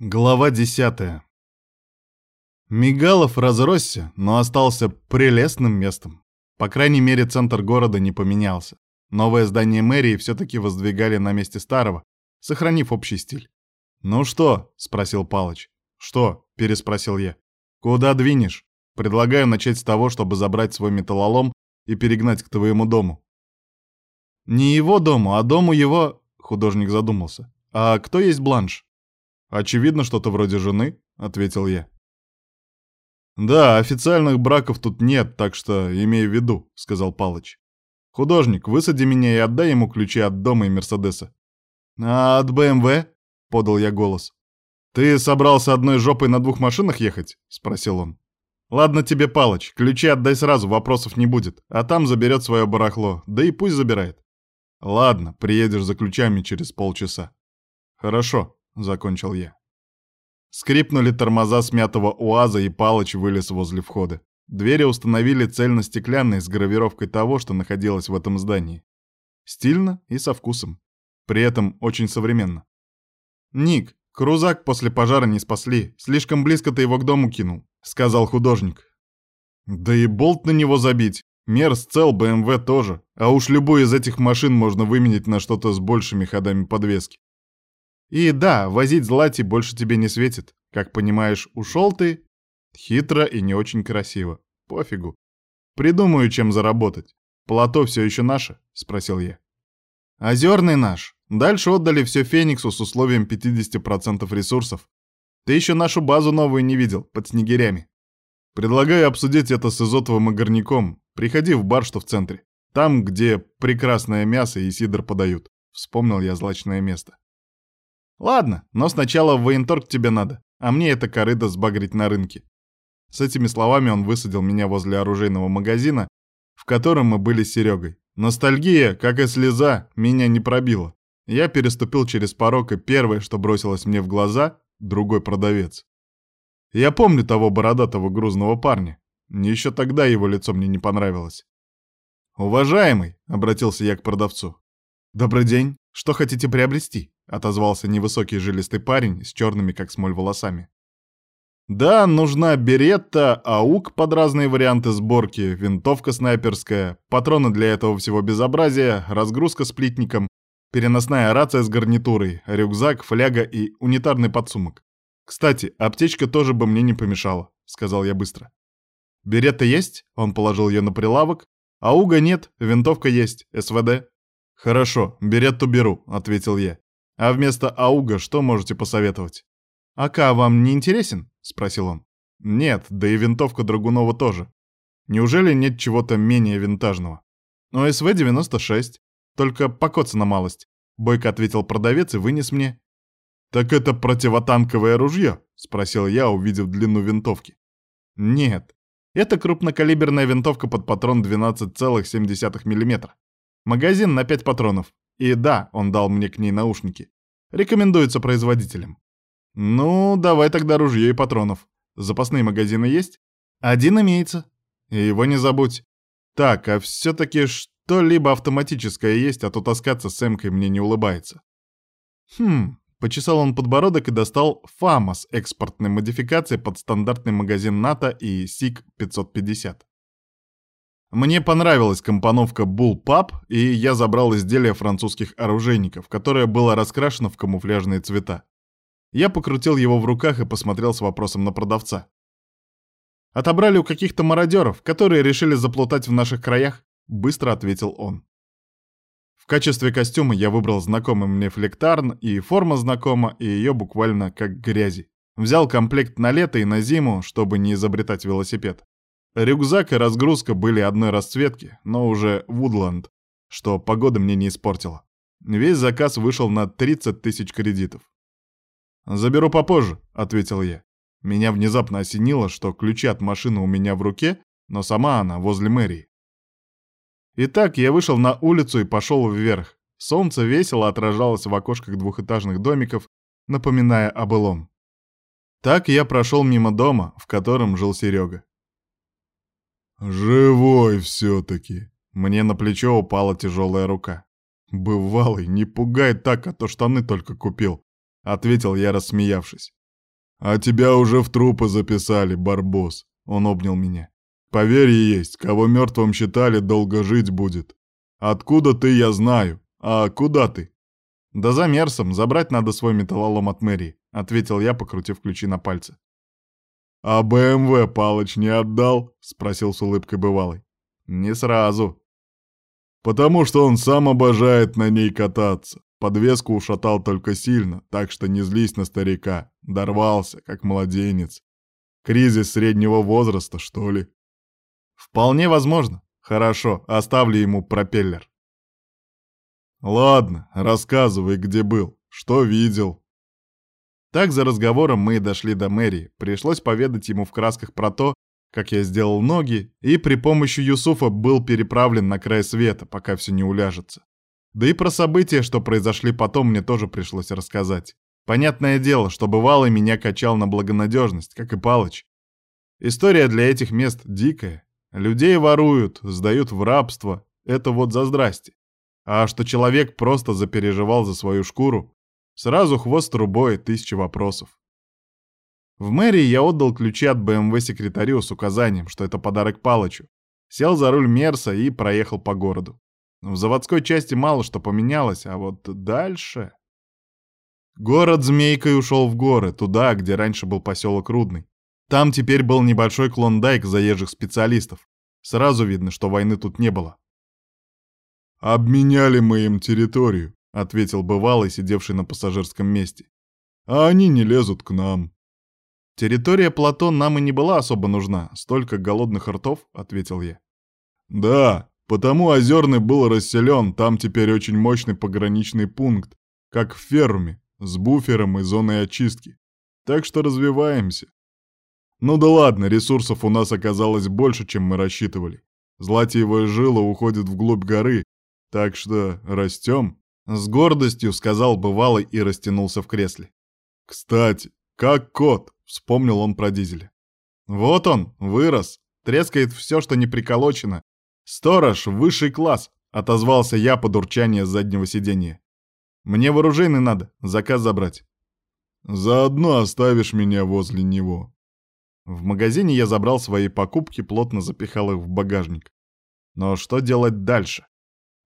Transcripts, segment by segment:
Глава десятая. Мигалов разросся, но остался прелестным местом. По крайней мере, центр города не поменялся. Новое здание мэрии все-таки воздвигали на месте старого, сохранив общий стиль. «Ну что?» — спросил Палыч. «Что?» — переспросил я. «Куда двинешь? Предлагаю начать с того, чтобы забрать свой металлолом и перегнать к твоему дому». «Не его дому, а дому его...» — художник задумался. «А кто есть Бланш?» «Очевидно, что-то вроде жены», — ответил я. «Да, официальных браков тут нет, так что имей в виду», — сказал Палыч. «Художник, высади меня и отдай ему ключи от дома и Мерседеса». «А от БМВ?» — подал я голос. «Ты собрался одной жопой на двух машинах ехать?» — спросил он. «Ладно тебе, Палыч, ключи отдай сразу, вопросов не будет, а там заберет свое барахло, да и пусть забирает». «Ладно, приедешь за ключами через полчаса». «Хорошо», — закончил я. Скрипнули тормоза смятого УАЗа, и Палыч вылез возле входа. Двери установили цельно-стеклянные с гравировкой того, что находилось в этом здании. Стильно и со вкусом. При этом очень современно. «Ник, крузак после пожара не спасли. Слишком близко ты его к дому кинул», — сказал художник. «Да и болт на него забить. Мерс цел, БМВ тоже. А уж любую из этих машин можно выменить на что-то с большими ходами подвески. И да, возить злати больше тебе не светит. Как понимаешь, ушел ты. Хитро и не очень красиво. Пофигу. Придумаю, чем заработать. Плато все еще наше? Спросил я. Озерный наш. Дальше отдали все Фениксу с условием 50% ресурсов. Ты еще нашу базу новую не видел, под снегирями. Предлагаю обсудить это с Изотовым и Горняком. Приходи в бар, что в центре. Там, где прекрасное мясо и сидр подают. Вспомнил я злачное место. Ладно, но сначала в военторг тебе надо, а мне это корыто сбагрить на рынке. С этими словами он высадил меня возле оружейного магазина, в котором мы были с Серегой. Ностальгия, как и слеза, меня не пробила. Я переступил через порог, и первое, что бросилось мне в глаза — другой продавец. Я помню того бородатого грузного парня. Еще тогда его лицо мне не понравилось. «Уважаемый», — обратился я к продавцу. «Добрый день. Что хотите приобрести?» — отозвался невысокий жилистый парень с черными как смоль волосами. «Да, нужна беретта, аук под разные варианты сборки, винтовка снайперская, патроны для этого всего безобразия, разгрузка с плитником, переносная рация с гарнитурой, рюкзак, фляга и унитарный подсумок. Кстати, аптечка тоже бы мне не помешала», — сказал я быстро. «Беретта есть?» — он положил ее на прилавок. «Ауга нет, винтовка есть, СВД». «Хорошо, беретту беру», — ответил я. А вместо ауга что можете посоветовать? АК вам не интересен? Спросил он. Нет, да и винтовка Драгунова тоже. Неужели нет чего-то менее винтажного? Ну, СВ-96. Только покоцана малость. Бойко ответил продавец и вынес мне. «Так это противотанковое ружье?» — спросил я, увидев длину винтовки. «Нет, это крупнокалиберная винтовка под патрон 12,7 мм. Магазин на 5 патронов. И да, он дал мне к ней наушники. Рекомендуется производителям. Ну, давай тогда ружье и патронов. Запасные магазины есть? Один имеется. И его не забудь. Так, а все-таки что-либо автоматическое есть, а то таскаться с эмкой мне не улыбается. Хм, почесал он подбородок и достал ФАМАС экспортной модификации под стандартный магазин НАТО и СИК-550. Мне понравилась компоновка Bullpup, и я забрал изделие французских оружейников, которое было раскрашено в камуфляжные цвета. Я покрутил его в руках и посмотрел с вопросом на продавца. «Отобрали у каких-то мародеров, которые решили заплутать в наших краях», — быстро ответил он. В качестве костюма я выбрал знакомый мне флектарн, и форма знакома, и ее буквально как грязи. Взял комплект на лето и на зиму, чтобы не изобретать велосипед. Рюкзак и разгрузка были одной расцветки, но уже Вудланд, что погода мне не испортила. Весь заказ вышел на 30 тысяч кредитов. «Заберу попозже», — ответил я. Меня внезапно осенило, что ключи от машины у меня в руке, но сама она возле мэрии. Итак, я вышел на улицу и пошел вверх. Солнце весело отражалось в окошках двухэтажных домиков, напоминая о былом. Так я прошел мимо дома, в котором жил Серега. «Живой все-таки!» Мне на плечо упала тяжелая рука. «Бывалый, не пугай так, а то штаны только купил», — ответил я, рассмеявшись. «А тебя уже в трупы записали, Барбос», — он обнял меня. «Поверье есть, кого мертвым считали, долго жить будет. Откуда ты, я знаю. А куда ты?» «Да за Мерсом, забрать надо свой металлолом от мэрии», — ответил я, покрутив ключи на пальце. «А БМВ Палыч не отдал?» — спросил с улыбкой бывалый. «Не сразу». «Потому что он сам обожает на ней кататься. Подвеску ушатал только сильно, так что не злись на старика. Дорвался, как младенец. Кризис среднего возраста, что ли?» «Вполне возможно. Хорошо, оставлю ему пропеллер». «Ладно, рассказывай, где был, что видел». Так за разговором мы и дошли до мэрии. Пришлось поведать ему в красках про то, как я сделал ноги, и при помощи Юсуфа был переправлен на край света, пока все не уляжется. Да и про события, что произошли потом, мне тоже пришлось рассказать. Понятное дело, что бывало меня качал на благонадежность, как и Палыч. История для этих мест дикая. Людей воруют, сдают в рабство. Это вот за здрасте. А что человек просто запереживал за свою шкуру, Сразу хвост трубой, тысяча вопросов. В мэрии я отдал ключи от БМВ секретарю с указанием, что это подарок Палычу. Сел за руль Мерса и проехал по городу. В заводской части мало что поменялось, а вот дальше... Город змейкой ушел в горы, туда, где раньше был поселок Рудный. Там теперь был небольшой клондайк заезжих специалистов. Сразу видно, что войны тут не было. «Обменяли мы им территорию», — ответил бывалый, сидевший на пассажирском месте. «А они не лезут к нам». «Территория плато нам и не была особо нужна, столько голодных ртов», — ответил я. «Да, потому Озерный был расселен, там теперь очень мощный пограничный пункт, как в ферме, с буфером и зоной очистки. Так что развиваемся. Ну да ладно, ресурсов у нас оказалось больше, чем мы рассчитывали. Златиевая жила уходит вглубь горы, так что растем. С гордостью сказал бывалый и растянулся в кресле. «Кстати, как кот!» — вспомнил он про дизеля. «Вот он, вырос, трескает все, что не приколочено. Сторож, высший класс!» — отозвался я под урчание заднего сиденья. «Мне вооружейный надо, заказ забрать». «Заодно оставишь меня возле него». В магазине я забрал свои покупки, плотно запихал их в багажник. Но что делать дальше?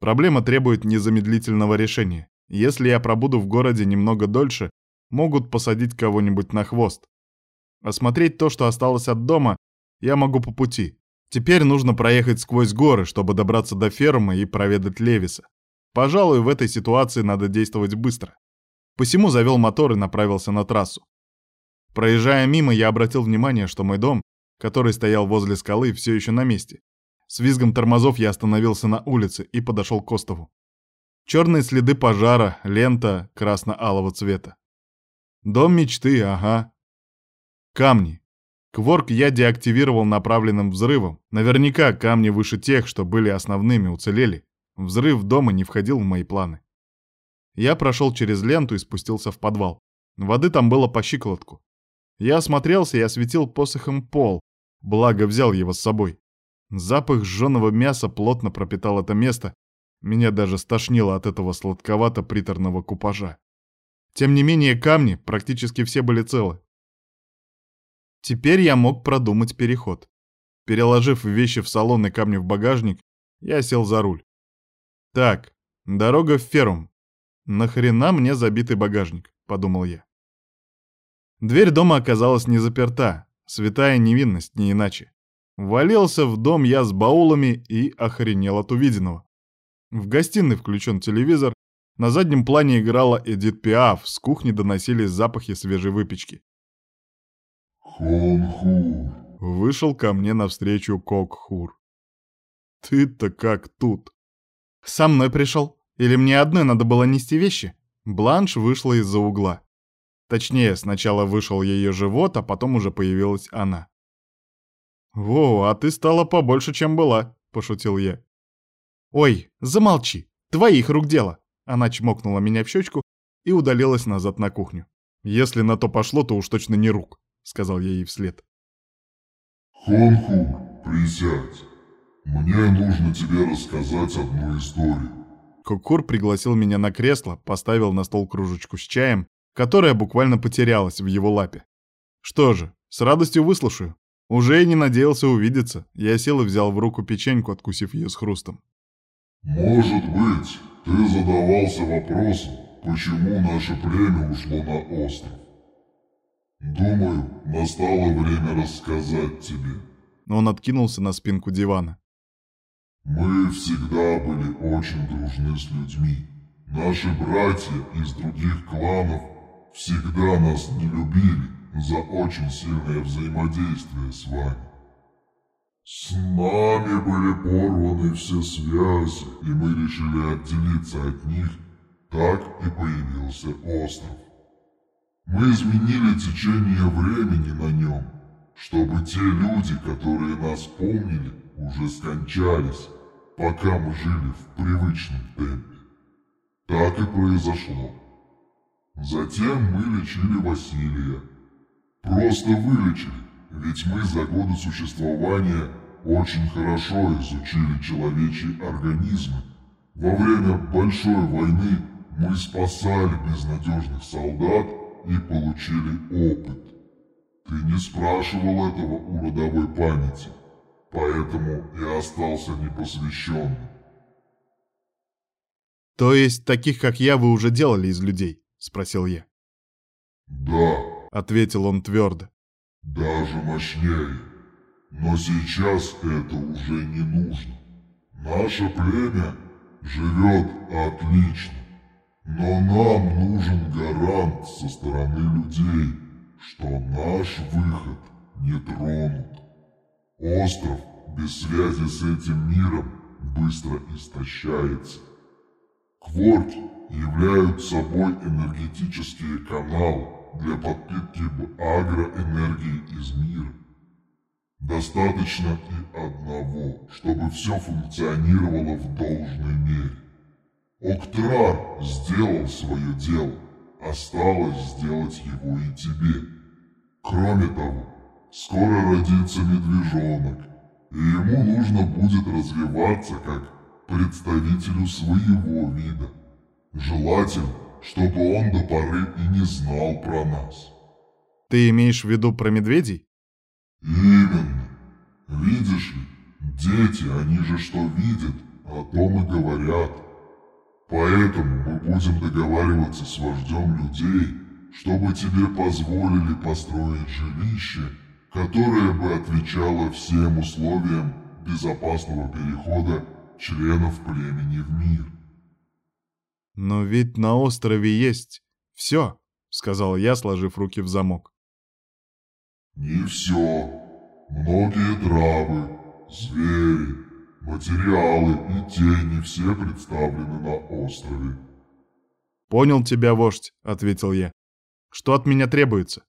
Проблема требует незамедлительного решения. Если я пробуду в городе немного дольше, могут посадить кого-нибудь на хвост. Осмотреть то, что осталось от дома, я могу по пути. Теперь нужно проехать сквозь горы, чтобы добраться до фермы и проведать Левиса. Пожалуй, в этой ситуации надо действовать быстро. Посему завел мотор и направился на трассу. Проезжая мимо, я обратил внимание, что мой дом, который стоял возле скалы, все еще на месте. С визгом тормозов я остановился на улице и подошел к остову. Черные следы пожара, лента красно-алого цвета. Дом мечты, ага. Камни. Кворк я деактивировал направленным взрывом. Наверняка камни выше тех, что были основными, уцелели. Взрыв дома не входил в мои планы. Я прошел через ленту и спустился в подвал. Воды там было по щиколотку. Я осмотрелся и осветил посохом пол, благо взял его с собой. Запах сжёного мяса плотно пропитал это место. Меня даже стошнило от этого сладковато-приторного купажа. Тем не менее, камни практически все были целы. Теперь я мог продумать переход. Переложив вещи в салон и камни в багажник, я сел за руль. Так, дорога в Ферум. Нахрена мне забитый багажник, подумал я. Дверь дома оказалась не заперта, святая невинность, не иначе. Валился в дом я с баулами и охренел от увиденного. В гостиной включен телевизор, на заднем плане играла Эдит Пиаф, с кухни доносились запахи свежей выпечки. «Хонхур!» Вышел ко мне навстречу Кокхур. «Ты-то как тут?» «Со мной пришел? Или мне одной надо было нести вещи?» Бланш вышла из-за угла. Точнее, сначала вышел ее живот, а потом уже появилась она. «Во, а ты стала побольше, чем была», — пошутил я. «Ой, замолчи, твоих рук дело!» Она чмокнула меня в щечку и удалилась назад на кухню. «Если на то пошло, то уж точно не рук», — сказал я ей вслед. «Хонхур, присядь. Мне нужно тебе рассказать одну историю». Кукур пригласил меня на кресло, поставил на стол кружечку с чаем, которая буквально потерялась в его лапе. Что же, с радостью выслушаю. Уже и не надеялся увидеться. Я сел и взял в руку печеньку, откусив ее с хрустом. Может быть, ты задавался вопросом, почему наше племя ушло на остров. Думаю, настало время рассказать тебе. Он откинулся на спинку дивана. Мы всегда были очень дружны с людьми. Наши братья из других кланов всегда нас не любили за очень сильное взаимодействие с вами. С нами были порваны все связи, и мы решили отделиться от них. Так и появился остров. Мы изменили течение времени на нем, чтобы те люди, которые нас помнили, уже скончались, пока мы жили в привычном темпе. Так и произошло. Затем мы лечили Василия. Просто вылечили, ведь мы за годы существования очень хорошо изучили человечьи организмы. Во время Большой войны мы спасали безнадежных солдат и получили опыт. Ты не спрашивал этого у родовой памяти, поэтому и остался непосвященным. «То есть таких, как я, вы уже делали из людей?» — спросил я. «Да», — ответил он твердо. «Даже мощнее. Но сейчас это уже не нужно. Наше племя живет отлично. Но нам нужен гарант со стороны людей, что наш выход не тронут. Остров без связи с этим миром быстро истощается. Кворки являются собой энергетические каналы для подпитки агроэнергии из мира. Достаточно и одного, чтобы все функционировало в должной мере. Октрар сделал свое дело, осталось сделать его и тебе. Кроме того, скоро родится медвежонок, и ему нужно будет развиваться как представителю своего вида. Желательно, чтобы он до поры и не знал про нас. Ты имеешь в виду про медведей? Именно. Видишь ли, дети, они же что видят, о том и говорят. Поэтому мы будем договариваться с вождем людей, чтобы тебе позволили построить жилище, которое бы отвечало всем условиям безопасного перехода членов племени в мир. «Но ведь на острове есть все», — сказал я, сложив руки в замок. «Не все. Многие травы, звери, материалы и тени все представлены на острове». «Понял тебя, вождь», — ответил я. «Что от меня требуется?»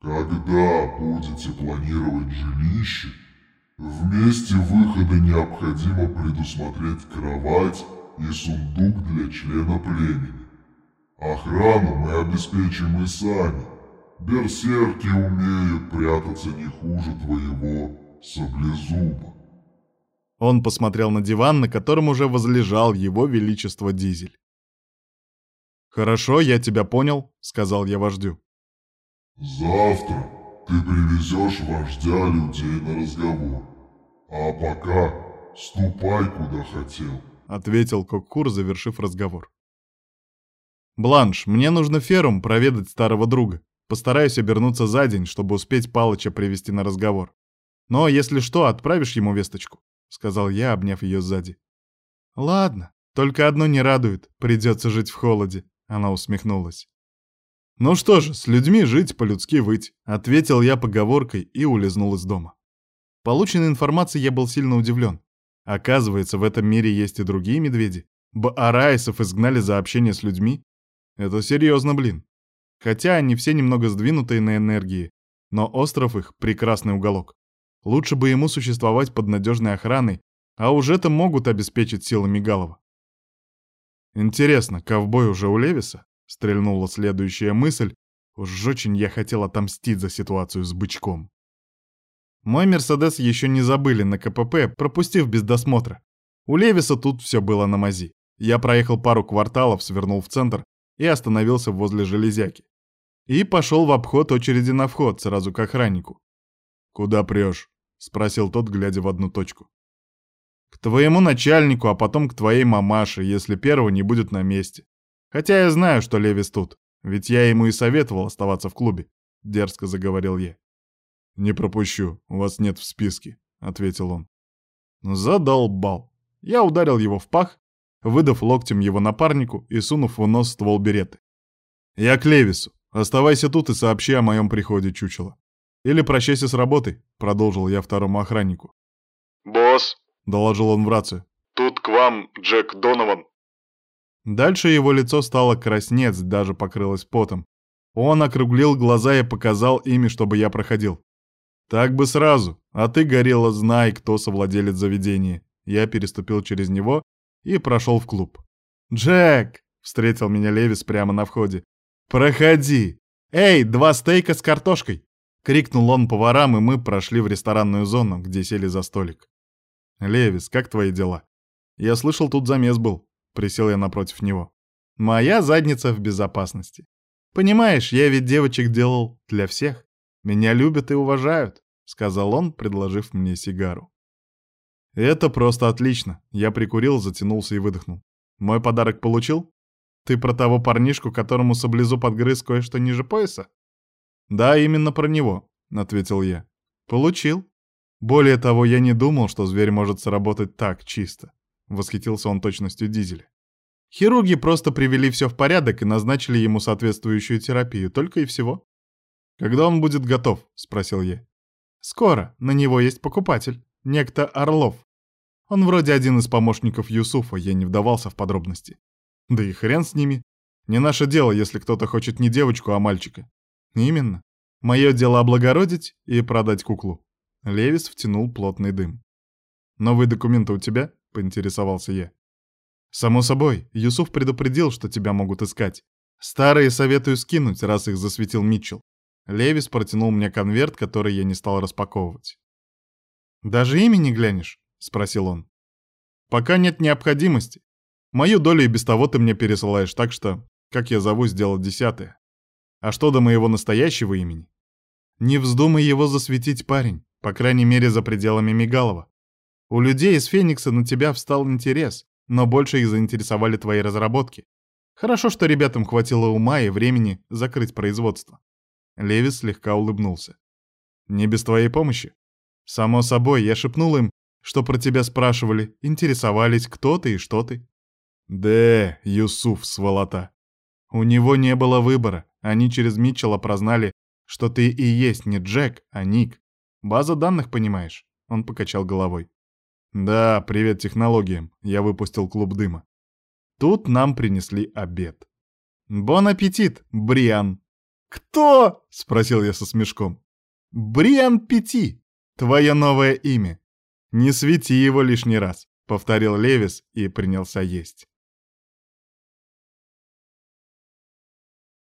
«Когда будете планировать жилище, вместе выхода необходимо предусмотреть кровать, и сундук для члена племени. Охрану мы обеспечим и сами. Берсерки умеют прятаться не хуже твоего саблезуба. Он посмотрел на диван, на котором уже возлежал его величество Дизель. «Хорошо, я тебя понял», — сказал я вождю. «Завтра ты привезешь вождя людей на разговор. А пока ступай, куда хотел». — ответил Коккур, завершив разговор. «Бланш, мне нужно ферум проведать старого друга. Постараюсь обернуться за день, чтобы успеть Палыча привести на разговор. Но, если что, отправишь ему весточку», — сказал я, обняв ее сзади. «Ладно, только одно не радует, придется жить в холоде», — она усмехнулась. «Ну что же, с людьми жить, по-людски выть», — ответил я поговоркой и улизнул из дома. Полученной информацией я был сильно удивлен. Оказывается, в этом мире есть и другие медведи. Баараисов изгнали за общение с людьми. Это серьезно, блин. Хотя они все немного сдвинутые на энергии, но остров их — прекрасный уголок. Лучше бы ему существовать под надежной охраной, а уже это могут обеспечить силами Галова. Интересно, ковбой уже у Левиса? Стрельнула следующая мысль. Уж очень я хотел отомстить за ситуацию с бычком. Мой Мерседес еще не забыли на КПП, пропустив без досмотра. У Левиса тут все было на мази. Я проехал пару кварталов, свернул в центр и остановился возле железяки. и пошел в обход очереди на вход, сразу к охраннику. «Куда прешь?» — спросил тот, глядя в одну точку. «К твоему начальнику, а потом к твоей мамаше, если первого не будет на месте. Хотя я знаю, что Левис тут, ведь я ему и советовал оставаться в клубе», — дерзко заговорил я. «Не пропущу, у вас нет в списке», — ответил он. Задолбал. Я ударил его в пах, выдав локтем его напарнику и сунув в нос ствол береты. «Я к Левису. Оставайся тут и сообщи о моем приходе, чучело. Или прощайся с работой», — продолжил я второму охраннику. «Босс», — доложил он в рацию. «Тут к вам Джек Донован». Дальше его лицо стало краснец, даже покрылось потом. Он округлил глаза и показал ими, чтобы я проходил. «Так бы сразу, а ты, Горелла, знай, кто совладелец заведения». Я переступил через него и прошел в клуб. «Джек!» — встретил меня Левис прямо на входе. «Проходи! Эй, два стейка с картошкой!» — крикнул он поварам, и мы прошли в ресторанную зону, где сели за столик. «Левис, как твои дела?» «Я слышал, тут замес был». Присел я напротив него. «Моя задница в безопасности. Понимаешь, я ведь девочек делал для всех. Меня любят и уважают», — сказал он, предложив мне сигару. «Это просто отлично». Я прикурил, затянулся и выдохнул. «Мой подарок получил? Ты про того парнишку, которому саблезу подгрыз кое-что ниже пояса?» «Да, именно про него», — ответил я. «Получил. Более того, я не думал, что зверь может сработать так чисто». Восхитился он точностью дизеля. Хирурги просто привели все в порядок и назначили ему соответствующую терапию, только и всего. «Когда он будет готов?» — спросил я. «Скоро. На него есть покупатель. Некто Орлов. Он вроде один из помощников Юсуфа, я не вдавался в подробности. Да и хрен с ними. Не наше дело, если кто-то хочет не девочку, а мальчика. Именно. Мое дело облагородить и продать куклу. Левис втянул плотный дым. «Новые документы у тебя?» — поинтересовался я. «Само собой, Юсуф предупредил, что тебя могут искать. Старые советую скинуть, раз их засветил Митчелл. Левис протянул мне конверт, который я не стал распаковывать. «Даже имя не глянешь?» — спросил он. «Пока нет необходимости. Мою долю и без того ты мне пересылаешь, так что, как я зову, сделал десятое. А что до моего настоящего имени? Не вздумай его засветить, парень, по крайней мере, за пределами Мигалова. У людей из Феникса на тебя встал интерес, но больше их заинтересовали твои разработки. Хорошо, что ребятам хватило ума и времени закрыть производство». Левис слегка улыбнулся. «Не без твоей помощи?» Само собой, я шепнул им, что про тебя спрашивали, интересовались, кто ты и что ты. Да, Юсуф, сволота. У него не было выбора. Они через Митчелла прознали, что ты и есть не Джек, а Ник. База данных, понимаешь? Он покачал головой. Да, привет технологиям. Я выпустил клуб дыма. Тут нам принесли обед. Бон аппетит, Бриан. Кто? Спросил я со смешком. Бриан Пяти. Твое новое имя. Не свети его лишний раз, повторил Левис и принялся есть.